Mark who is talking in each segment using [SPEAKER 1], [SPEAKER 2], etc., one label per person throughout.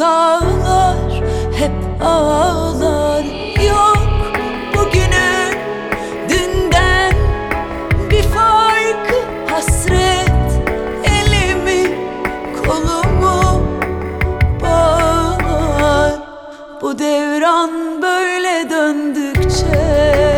[SPEAKER 1] sağlar hep ağlar. Yok bugünün dünden bir farkı Hasret. Elimi kolumu bağlar. Bu devran böyle döndükçe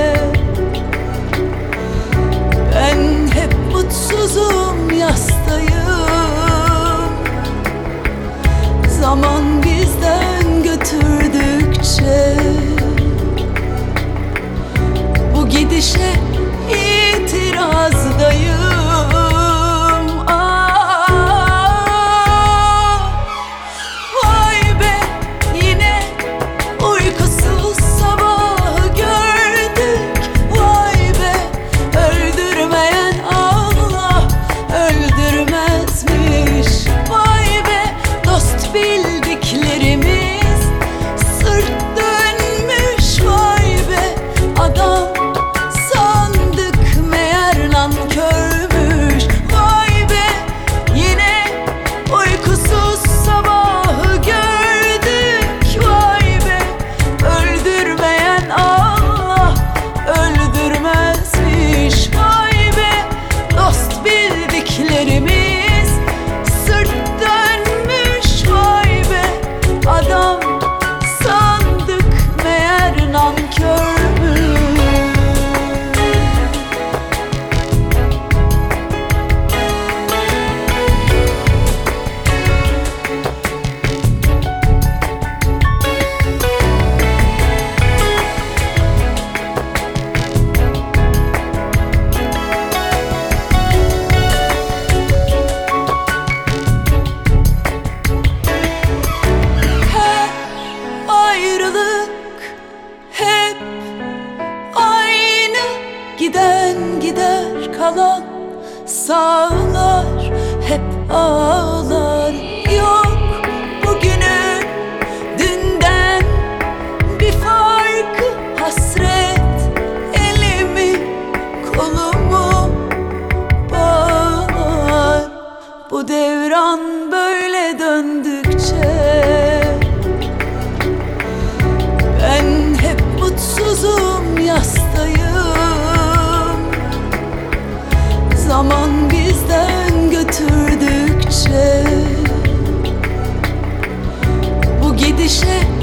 [SPEAKER 1] Aynı giden gider kalan sağlar hep ağlar. Zaman bizden götürdükçe Bu gidişe